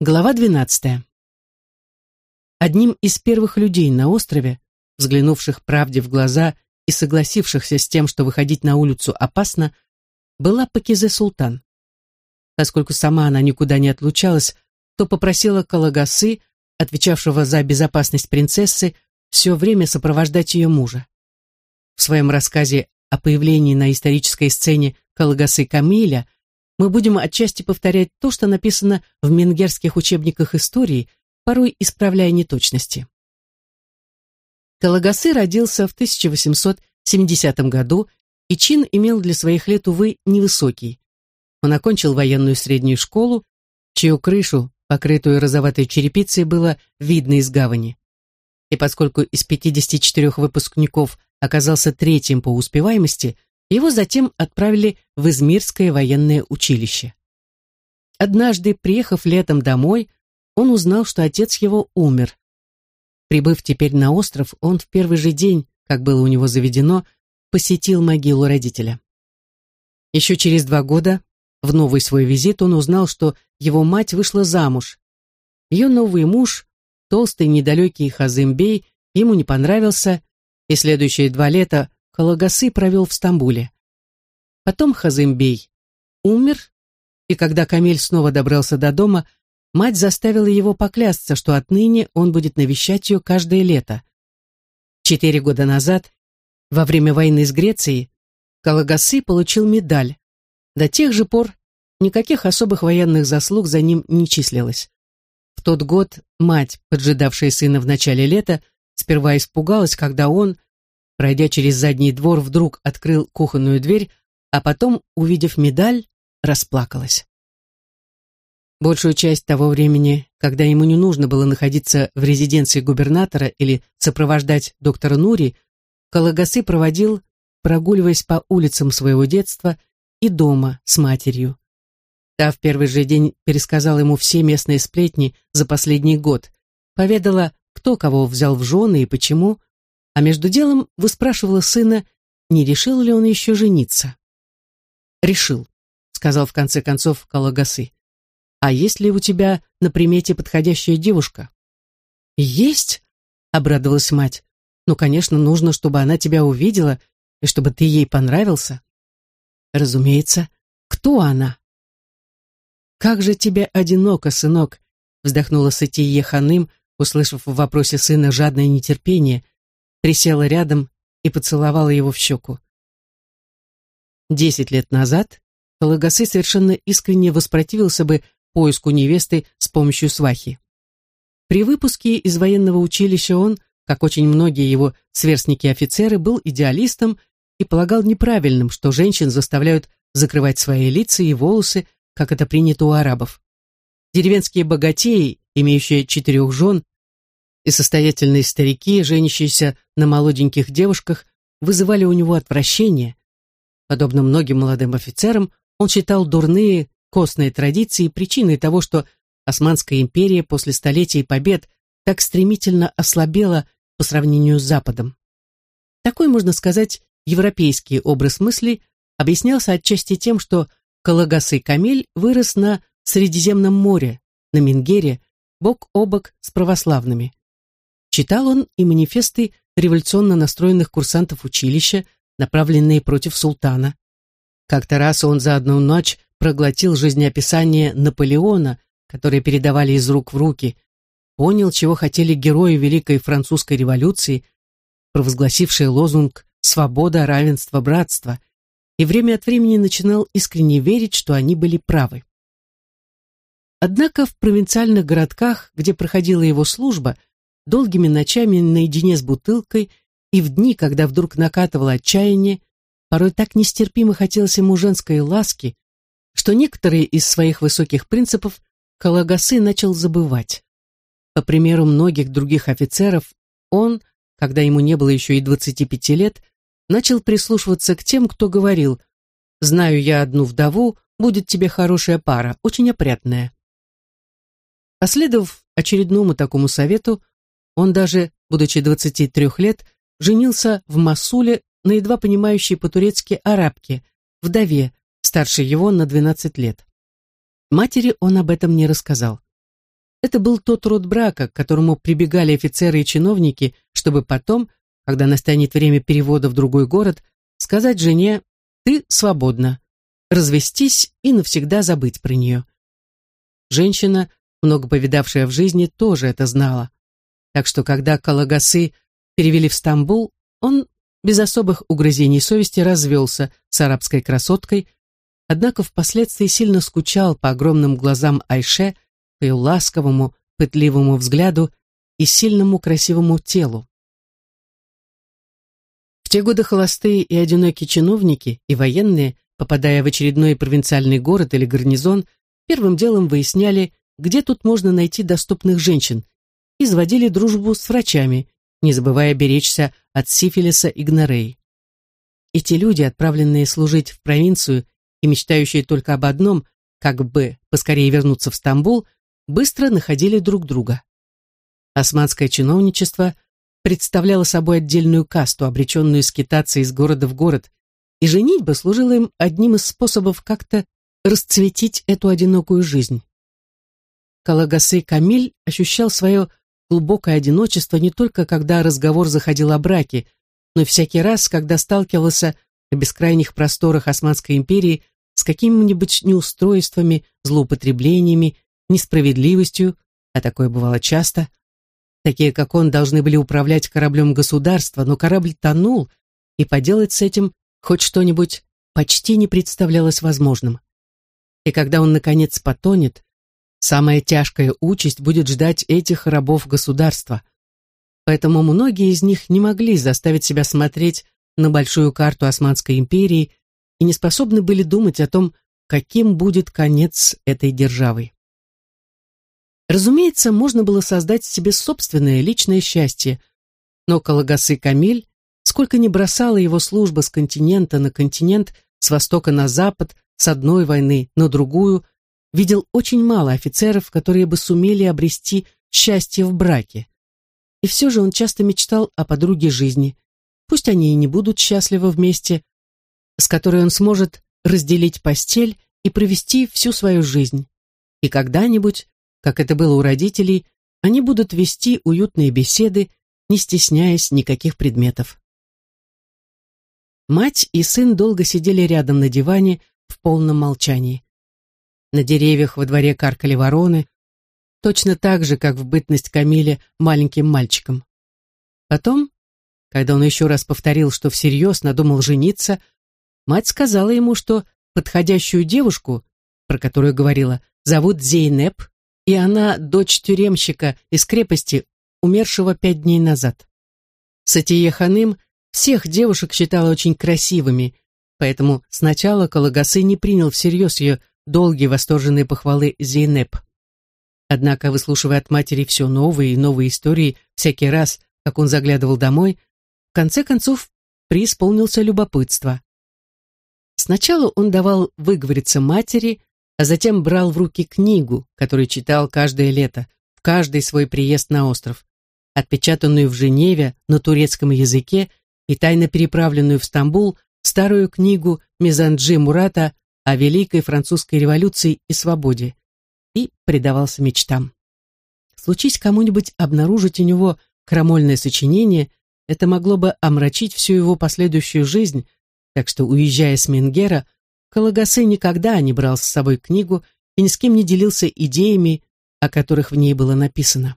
Глава 12. Одним из первых людей на острове, взглянувших правде в глаза и согласившихся с тем, что выходить на улицу опасно, была Пакизе Султан. Поскольку сама она никуда не отлучалась, то попросила Калагасы, отвечавшего за безопасность принцессы, все время сопровождать ее мужа. В своем рассказе о появлении на исторической сцене Калагасы Камиля мы будем отчасти повторять то, что написано в менгерских учебниках истории, порой исправляя неточности. Калагасы родился в 1870 году, и чин имел для своих лет, увы, невысокий. Он окончил военную среднюю школу, чью крышу, покрытую розоватой черепицей, было видно из гавани. И поскольку из 54 выпускников оказался третьим по успеваемости, его затем отправили в Измирское военное училище. Однажды, приехав летом домой, он узнал, что отец его умер. Прибыв теперь на остров, он в первый же день, как было у него заведено, посетил могилу родителя. Еще через два года, в новый свой визит, он узнал, что его мать вышла замуж. Ее новый муж, толстый недалекий Хазымбей, ему не понравился, и следующие два лета Калагасы провел в Стамбуле. Потом Хазымбей умер, и когда Камиль снова добрался до дома, мать заставила его поклясться, что отныне он будет навещать ее каждое лето. Четыре года назад, во время войны с Грецией, Калагасы получил медаль. До тех же пор никаких особых военных заслуг за ним не числилось. В тот год мать, поджидавшая сына в начале лета, сперва испугалась, когда он, пройдя через задний двор, вдруг открыл кухонную дверь, а потом, увидев медаль, расплакалась. Большую часть того времени, когда ему не нужно было находиться в резиденции губернатора или сопровождать доктора Нури, Калагасы проводил, прогуливаясь по улицам своего детства и дома с матерью. Та в первый же день пересказала ему все местные сплетни за последний год, поведала, кто кого взял в жены и почему, а между делом выспрашивала сына, не решил ли он еще жениться. «Решил», — сказал в конце концов Калагасы. «А есть ли у тебя на примете подходящая девушка?» «Есть», — обрадовалась мать. «Ну, конечно, нужно, чтобы она тебя увидела и чтобы ты ей понравился». «Разумеется. Кто она?» «Как же тебе одиноко, сынок», — вздохнула Сатие Ханым, услышав в вопросе сына жадное нетерпение, присела рядом и поцеловала его в щеку. Десять лет назад Калагасы совершенно искренне воспротивился бы поиску невесты с помощью свахи. При выпуске из военного училища он, как очень многие его сверстники-офицеры, был идеалистом и полагал неправильным, что женщин заставляют закрывать свои лица и волосы, как это принято у арабов. Деревенские богатеи, имеющие четырех жен, и состоятельные старики, женящиеся на молоденьких девушках, вызывали у него отвращение. Подобно многим молодым офицерам, он считал дурные костные традиции причиной того, что Османская империя после столетий побед так стремительно ослабела по сравнению с Западом. Такой, можно сказать, европейский образ мысли объяснялся отчасти тем, что Калагасы Камиль вырос на Средиземном море, на Мингере, бок о бок с православными. Читал он и манифесты революционно настроенных курсантов училища, направленные против султана. Как-то раз он за одну ночь проглотил жизнеописание Наполеона, которое передавали из рук в руки, понял, чего хотели герои Великой Французской революции, провозгласившие лозунг «Свобода, равенство, братство», и время от времени начинал искренне верить, что они были правы. Однако в провинциальных городках, где проходила его служба, долгими ночами наедине с бутылкой и в дни, когда вдруг накатывало отчаяние, порой так нестерпимо хотелось ему женской ласки, что некоторые из своих высоких принципов Калагасы начал забывать. По примеру многих других офицеров, он, когда ему не было еще и 25 лет, начал прислушиваться к тем, кто говорил «Знаю я одну вдову, будет тебе хорошая пара, очень опрятная». Последовав очередному такому совету, он даже, будучи 23 лет, женился в Масуле на едва понимающей по-турецки арабке, вдове, старше его на 12 лет. Матери он об этом не рассказал. Это был тот род брака, к которому прибегали офицеры и чиновники, чтобы потом, когда настанет время перевода в другой город, сказать жене «ты свободна», развестись и навсегда забыть про нее. Женщина, много повидавшая в жизни, тоже это знала. Так что, когда Калагасы перевели в Стамбул, он без особых угрызений совести развелся с арабской красоткой, однако впоследствии сильно скучал по огромным глазам Айше, по ее ласковому, пытливому взгляду и сильному красивому телу. В те годы холостые и одинокие чиновники и военные, попадая в очередной провинциальный город или гарнизон, первым делом выясняли, где тут можно найти доступных женщин, и заводили дружбу с врачами, не забывая беречься от сифилиса и гнорей. Эти люди, отправленные служить в провинцию и мечтающие только об одном, как бы поскорее вернуться в Стамбул, быстро находили друг друга. Османское чиновничество представляло собой отдельную касту, обреченную скитаться из города в город, и женитьба служила им одним из способов как-то расцветить эту одинокую жизнь. Калагасы Камиль ощущал свое глубокое одиночество не только когда разговор заходил о браке, но и всякий раз, когда сталкивался на бескрайних просторах Османской империи с какими-нибудь неустройствами, злоупотреблениями, несправедливостью, а такое бывало часто. Такие, как он, должны были управлять кораблем государства, но корабль тонул, и поделать с этим хоть что-нибудь почти не представлялось возможным. И когда он, наконец, потонет, самая тяжкая участь будет ждать этих рабов государства. Поэтому многие из них не могли заставить себя смотреть на большую карту Османской империи и не способны были думать о том, каким будет конец этой державы. Разумеется, можно было создать себе собственное личное счастье, но Калагасы Камиль, сколько ни бросала его служба с континента на континент, с востока на запад, с одной войны на другую, видел очень мало офицеров, которые бы сумели обрести счастье в браке. И все же он часто мечтал о подруге жизни. Пусть они и не будут счастливы вместе, с которой он сможет разделить постель и провести всю свою жизнь. И когда-нибудь как это было у родителей, они будут вести уютные беседы, не стесняясь никаких предметов. Мать и сын долго сидели рядом на диване в полном молчании. На деревьях во дворе каркали вороны, точно так же, как в бытность Камиля маленьким мальчиком. Потом, когда он еще раз повторил, что всерьез надумал жениться, мать сказала ему, что подходящую девушку, про которую говорила, зовут Зейнеп, и она дочь тюремщика из крепости, умершего пять дней назад. Сатие Ханым всех девушек считала очень красивыми, поэтому сначала Калагасы не принял всерьез ее долгие восторженные похвалы Зейнеп. Однако, выслушивая от матери все новые и новые истории всякий раз, как он заглядывал домой, в конце концов преисполнился любопытство. Сначала он давал выговориться матери, а затем брал в руки книгу, которую читал каждое лето, в каждый свой приезд на остров, отпечатанную в Женеве на турецком языке и тайно переправленную в Стамбул старую книгу Мизанджи Мурата о Великой Французской революции и свободе, и предавался мечтам. Случись кому-нибудь обнаружить у него крамольное сочинение, это могло бы омрачить всю его последующую жизнь, так что, уезжая с Менгера, Калагасы никогда не брал с собой книгу и ни с кем не делился идеями, о которых в ней было написано.